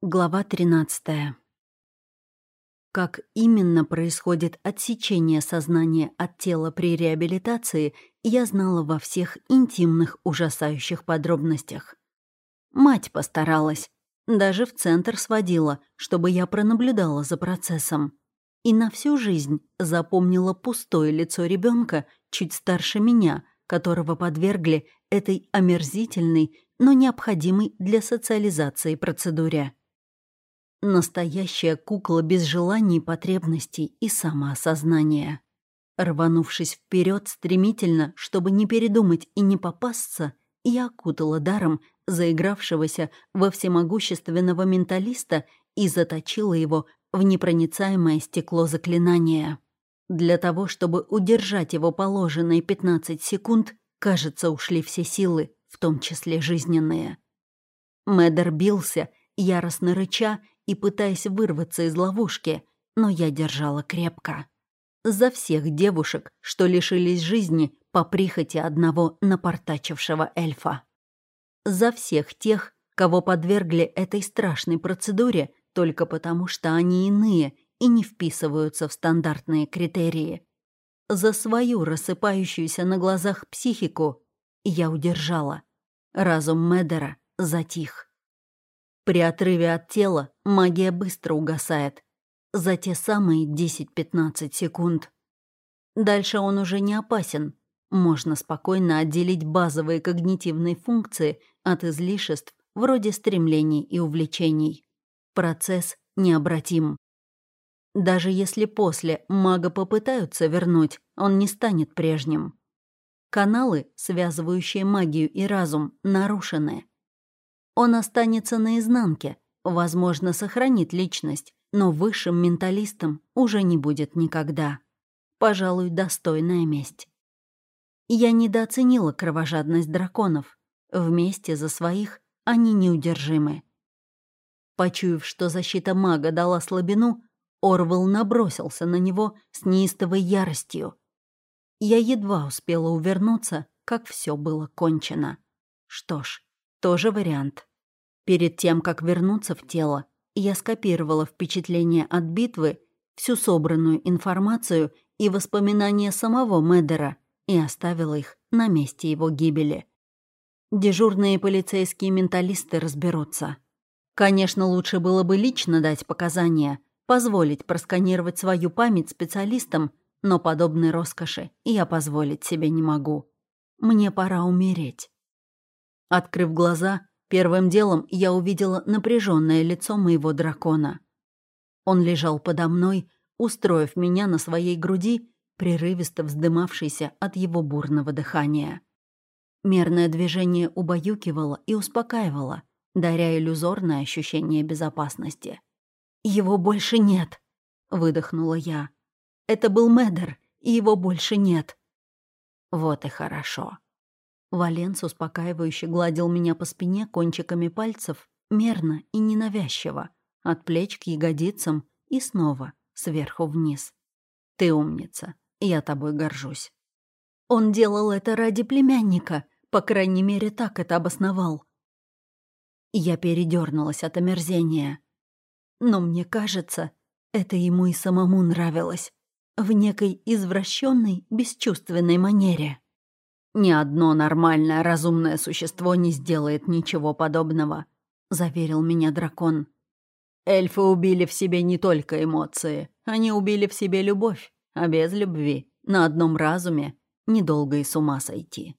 Глава 13. Как именно происходит отсечение сознания от тела при реабилитации, я знала во всех интимных ужасающих подробностях. Мать постаралась, даже в центр сводила, чтобы я пронаблюдала за процессом. И на всю жизнь запомнила пустое лицо ребенка чуть старше меня, которого подвергли этой омерзительной, но необходимой для социализации процедуре. Настоящая кукла без желаний, потребностей и самоосознания. Рванувшись вперед стремительно, чтобы не передумать и не попасться, я окутала даром заигравшегося во всемогущественного менталиста и заточила его в непроницаемое стекло заклинания. Для того, чтобы удержать его положенные 15 секунд, кажется, ушли все силы, в том числе жизненные. Мэддер бился, яростно рыча и пытаясь вырваться из ловушки, но я держала крепко. За всех девушек, что лишились жизни по прихоти одного напортачившего эльфа. За всех тех, кого подвергли этой страшной процедуре только потому, что они иные и не вписываются в стандартные критерии. За свою рассыпающуюся на глазах психику я удержала. Разум Медера затих. При отрыве от тела магия быстро угасает. За те самые 10-15 секунд. Дальше он уже не опасен. Можно спокойно отделить базовые когнитивные функции от излишеств вроде стремлений и увлечений. Процесс необратим. Даже если после мага попытаются вернуть, он не станет прежним. Каналы, связывающие магию и разум, нарушены. Он останется наизнанке, возможно, сохранит личность, но высшим менталистом уже не будет никогда. Пожалуй, достойная месть. Я недооценила кровожадность драконов. Вместе за своих они неудержимы. Почуяв, что защита мага дала слабину, Орвел набросился на него с неистовой яростью. Я едва успела увернуться, как все было кончено. Что ж, тоже вариант. Перед тем, как вернуться в тело, я скопировала впечатление от битвы, всю собранную информацию и воспоминания самого Медера и оставила их на месте его гибели. Дежурные полицейские менталисты разберутся. Конечно, лучше было бы лично дать показания, позволить просканировать свою память специалистам, но подобной роскоши я позволить себе не могу. Мне пора умереть. Открыв глаза, Первым делом я увидела напряженное лицо моего дракона. Он лежал подо мной, устроив меня на своей груди, прерывисто вздымавшейся от его бурного дыхания. Мерное движение убаюкивало и успокаивало, даря иллюзорное ощущение безопасности. «Его больше нет», — выдохнула я. «Это был Медер, и его больше нет». «Вот и хорошо», Валенс успокаивающе гладил меня по спине кончиками пальцев, мерно и ненавязчиво, от плеч к ягодицам и снова сверху вниз. «Ты умница, я тобой горжусь». Он делал это ради племянника, по крайней мере, так это обосновал. Я передернулась от омерзения. Но мне кажется, это ему и самому нравилось. В некой извращенной, бесчувственной манере. «Ни одно нормальное разумное существо не сделает ничего подобного», — заверил меня дракон. «Эльфы убили в себе не только эмоции, они убили в себе любовь, а без любви, на одном разуме, недолго и с ума сойти».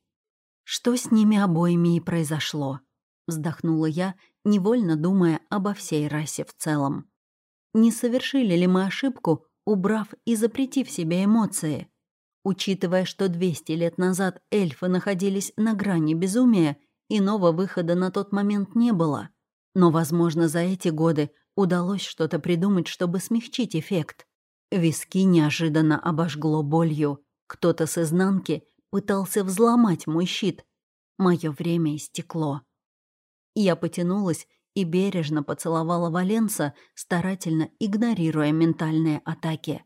«Что с ними обоими и произошло?» — вздохнула я, невольно думая обо всей расе в целом. «Не совершили ли мы ошибку, убрав и запретив себе эмоции?» Учитывая, что 200 лет назад эльфы находились на грани безумия, иного выхода на тот момент не было. Но, возможно, за эти годы удалось что-то придумать, чтобы смягчить эффект. Виски неожиданно обожгло болью. Кто-то с изнанки пытался взломать мой щит. Мое время истекло. Я потянулась и бережно поцеловала Валенса, старательно игнорируя ментальные атаки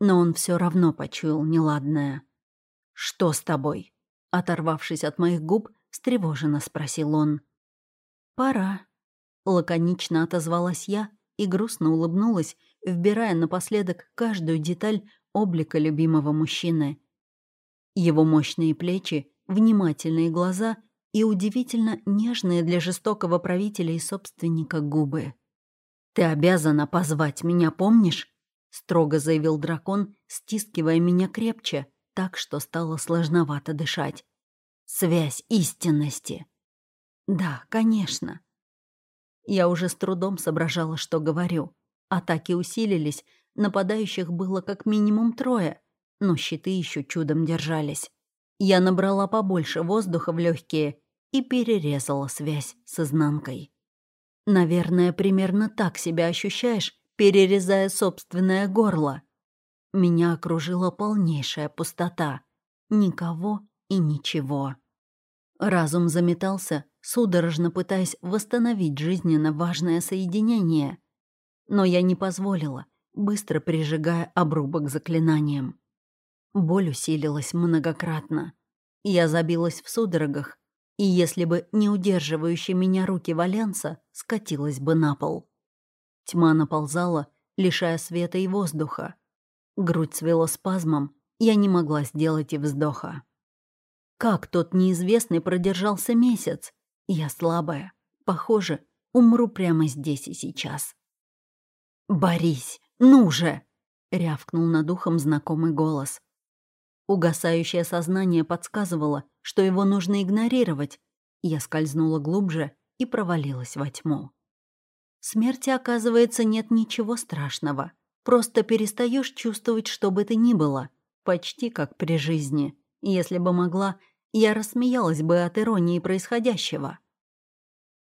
но он все равно почуял неладное. «Что с тобой?» Оторвавшись от моих губ, встревоженно спросил он. «Пора». Лаконично отозвалась я и грустно улыбнулась, вбирая напоследок каждую деталь облика любимого мужчины. Его мощные плечи, внимательные глаза и удивительно нежные для жестокого правителя и собственника губы. «Ты обязана позвать меня, помнишь?» — строго заявил дракон, стискивая меня крепче, так что стало сложновато дышать. «Связь истинности». «Да, конечно». Я уже с трудом соображала, что говорю. Атаки усилились, нападающих было как минимум трое, но щиты еще чудом держались. Я набрала побольше воздуха в легкие и перерезала связь с изнанкой. Наверное, примерно так себя ощущаешь, перерезая собственное горло. Меня окружила полнейшая пустота. Никого и ничего. Разум заметался, судорожно пытаясь восстановить жизненно важное соединение. Но я не позволила, быстро прижигая обрубок заклинанием. Боль усилилась многократно. Я забилась в судорогах, и если бы не удерживающие меня руки Валенса, скатилась бы на пол. Тьма наползала, лишая света и воздуха. Грудь свело спазмом, я не могла сделать и вздоха. Как тот неизвестный продержался месяц? Я слабая. Похоже, умру прямо здесь и сейчас. «Борись! Ну же!» — рявкнул над ухом знакомый голос. Угасающее сознание подсказывало, что его нужно игнорировать. Я скользнула глубже и провалилась во тьму. Смерти, оказывается, нет ничего страшного. Просто перестаешь чувствовать, что бы то ни было. Почти как при жизни. Если бы могла, я рассмеялась бы от иронии происходящего.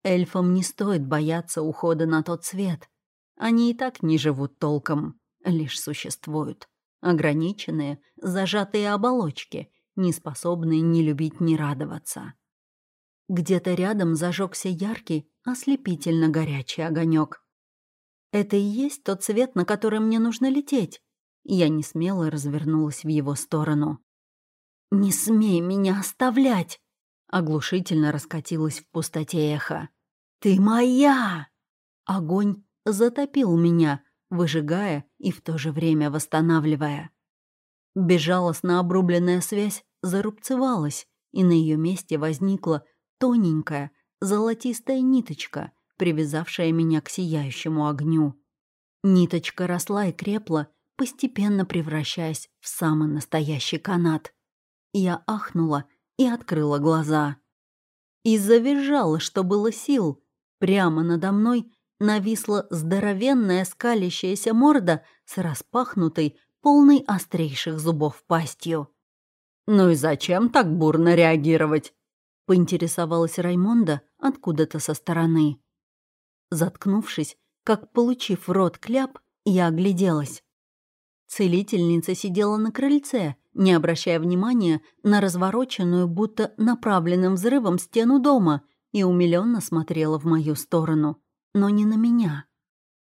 Эльфам не стоит бояться ухода на тот свет. Они и так не живут толком, лишь существуют ограниченные, зажатые оболочки, не способные ни любить, ни радоваться. Где-то рядом зажегся яркий, ослепительно горячий огонек. Это и есть тот цвет, на который мне нужно лететь. Я не смело развернулась в его сторону. «Не смей меня оставлять!» Оглушительно раскатилась в пустоте эхо. «Ты моя!» Огонь затопил меня, выжигая и в то же время восстанавливая. Безжалостно обрубленная связь зарубцевалась, и на ее месте возникла тоненькая золотистая ниточка, привязавшая меня к сияющему огню. Ниточка росла и крепла, постепенно превращаясь в самый настоящий канат. Я ахнула и открыла глаза. И завизжала, что было сил. Прямо надо мной нависла здоровенная скалящаяся морда с распахнутой, полной острейших зубов пастью. «Ну и зачем так бурно реагировать?» — поинтересовалась Раймонда откуда-то со стороны. Заткнувшись, как получив в рот кляп, я огляделась. Целительница сидела на крыльце, не обращая внимания на развороченную, будто направленным взрывом стену дома, и умиленно смотрела в мою сторону но не на меня.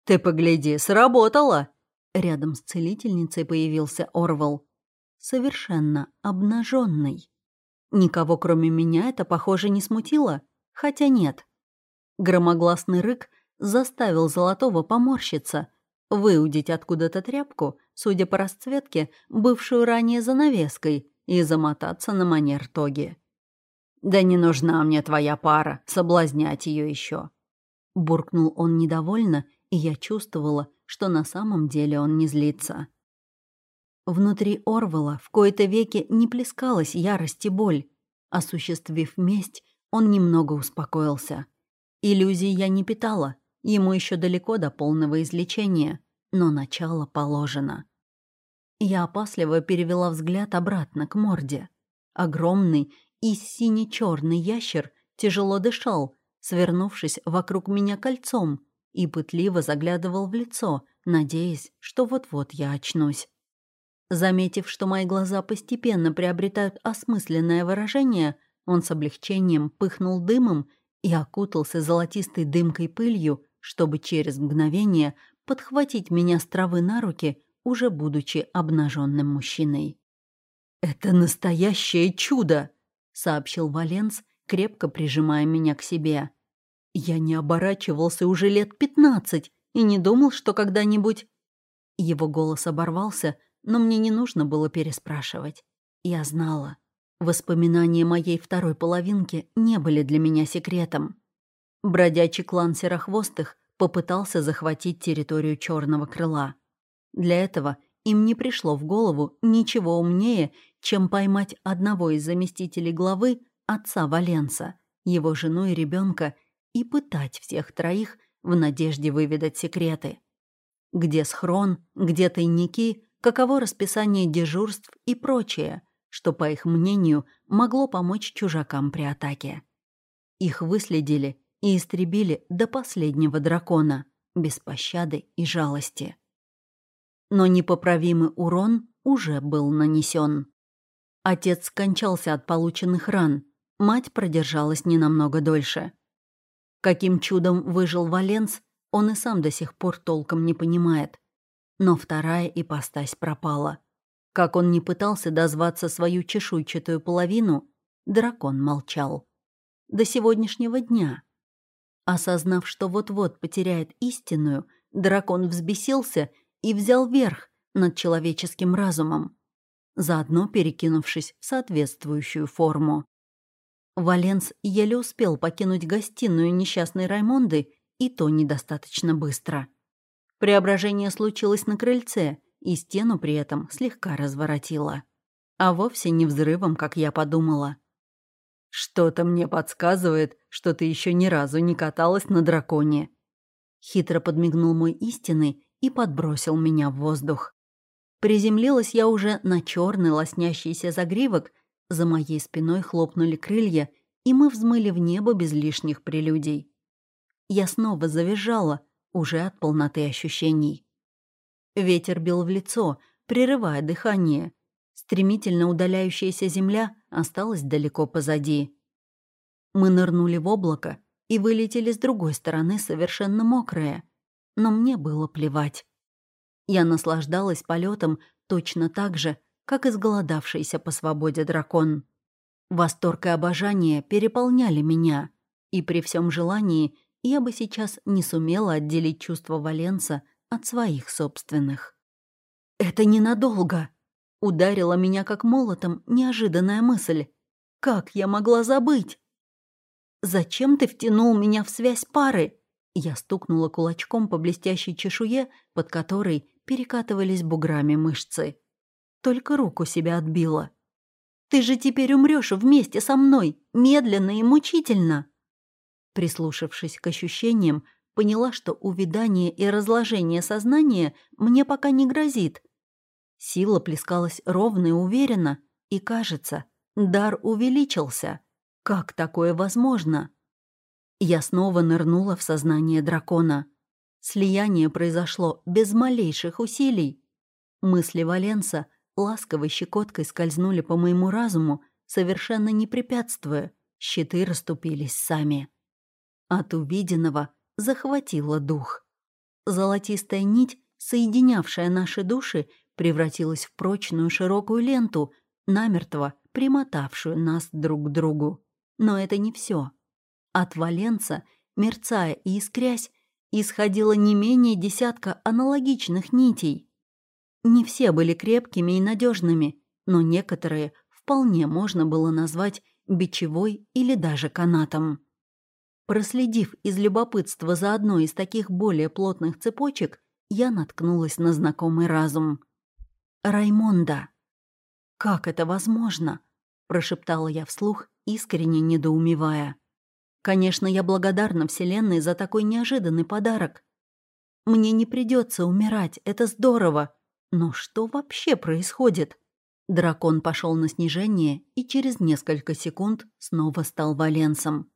«Ты погляди, сработало!» Рядом с целительницей появился Орвал. Совершенно обнаженный. Никого, кроме меня, это, похоже, не смутило. Хотя нет. Громогласный рык заставил Золотого поморщиться, выудить откуда-то тряпку, судя по расцветке, бывшую ранее занавеской, и замотаться на манер тоги. «Да не нужна мне твоя пара, соблазнять ее еще. Буркнул он недовольно, и я чувствовала, что на самом деле он не злится. Внутри Орвела в кои-то веки не плескалась ярость и боль. Осуществив месть, он немного успокоился. Иллюзий я не питала, ему еще далеко до полного излечения, но начало положено. Я опасливо перевела взгляд обратно к морде. Огромный и сине-черный ящер тяжело дышал, свернувшись вокруг меня кольцом, и пытливо заглядывал в лицо, надеясь, что вот-вот я очнусь. Заметив, что мои глаза постепенно приобретают осмысленное выражение, он с облегчением пыхнул дымом и окутался золотистой дымкой пылью, чтобы через мгновение подхватить меня с травы на руки, уже будучи обнаженным мужчиной. «Это настоящее чудо!» — сообщил Валенс, крепко прижимая меня к себе. Я не оборачивался уже лет пятнадцать и не думал, что когда-нибудь... Его голос оборвался, но мне не нужно было переспрашивать. Я знала. Воспоминания моей второй половинки не были для меня секретом. Бродячий клан Серохвостых попытался захватить территорию Черного Крыла. Для этого им не пришло в голову ничего умнее, чем поймать одного из заместителей главы, отца Валенса, его жену и ребенка, и пытать всех троих в надежде выведать секреты. Где схрон, где тайники, каково расписание дежурств и прочее, что, по их мнению, могло помочь чужакам при атаке. Их выследили и истребили до последнего дракона, без пощады и жалости. Но непоправимый урон уже был нанесен. Отец скончался от полученных ран, мать продержалась не намного дольше. Каким чудом выжил Валенс, он и сам до сих пор толком не понимает. Но вторая ипостась пропала. Как он не пытался дозваться свою чешуйчатую половину, дракон молчал. До сегодняшнего дня. Осознав, что вот-вот потеряет истинную, дракон взбесился и взял верх над человеческим разумом, заодно перекинувшись в соответствующую форму. Валенс еле успел покинуть гостиную несчастной Раймонды, и то недостаточно быстро. Преображение случилось на крыльце, и стену при этом слегка разворотило. А вовсе не взрывом, как я подумала. «Что-то мне подсказывает, что ты еще ни разу не каталась на драконе». Хитро подмигнул мой истинный и подбросил меня в воздух. Приземлилась я уже на черный лоснящийся загривок, за моей спиной хлопнули крылья, и мы взмыли в небо без лишних прелюдий. Я снова завизжала, уже от полноты ощущений. Ветер бил в лицо, прерывая дыхание. Стремительно удаляющаяся земля осталась далеко позади. Мы нырнули в облако и вылетели с другой стороны совершенно мокрые. Но мне было плевать. Я наслаждалась полетом точно так же, как изголодавшийся по свободе дракон. Восторг и обожание переполняли меня, и при всем желании я бы сейчас не сумела отделить чувство Валенса от своих собственных. «Это ненадолго!» — ударила меня как молотом неожиданная мысль. «Как я могла забыть?» «Зачем ты втянул меня в связь пары?» Я стукнула кулачком по блестящей чешуе, под которой перекатывались буграми мышцы только руку себя отбила. «Ты же теперь умрешь вместе со мной, медленно и мучительно!» Прислушавшись к ощущениям, поняла, что увядание и разложение сознания мне пока не грозит. Сила плескалась ровно и уверенно, и, кажется, дар увеличился. Как такое возможно? Я снова нырнула в сознание дракона. Слияние произошло без малейших усилий. Мысли Валенса ласковой щекоткой скользнули по моему разуму, совершенно не препятствуя, щиты расступились сами. От увиденного захватило дух. Золотистая нить, соединявшая наши души, превратилась в прочную широкую ленту, намертво примотавшую нас друг к другу. Но это не все. От Валенца, мерцая и искрясь, исходило не менее десятка аналогичных нитей. Не все были крепкими и надежными, но некоторые вполне можно было назвать бичевой или даже канатом. Проследив из любопытства за одной из таких более плотных цепочек, я наткнулась на знакомый разум. «Раймонда!» «Как это возможно?» – прошептала я вслух, искренне недоумевая. «Конечно, я благодарна Вселенной за такой неожиданный подарок. Мне не придется умирать, это здорово, но что вообще происходит? Дракон пошел на снижение и через несколько секунд снова стал Валенсом.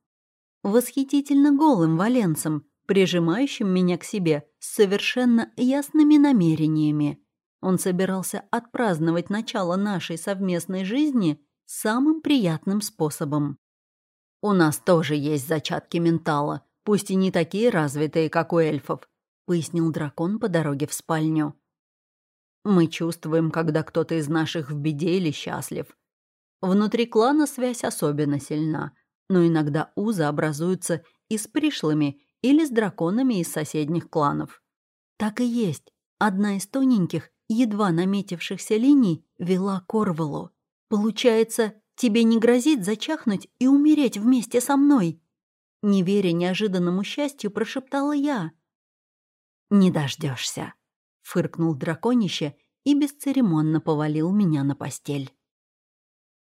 Восхитительно голым Валенсом, прижимающим меня к себе с совершенно ясными намерениями. Он собирался отпраздновать начало нашей совместной жизни самым приятным способом. «У нас тоже есть зачатки ментала, пусть и не такие развитые, как у эльфов», пояснил дракон по дороге в спальню. Мы чувствуем, когда кто-то из наших в беде или счастлив. Внутри клана связь особенно сильна, но иногда узы образуются и с пришлыми, или с драконами из соседних кланов. Так и есть. Одна из тоненьких, едва наметившихся линий вела к. Получается, тебе не грозит зачахнуть и умереть вместе со мной? Не веря неожиданному счастью, прошептала я. «Не дождешься, фыркнул драконище и бесцеремонно повалил меня на постель.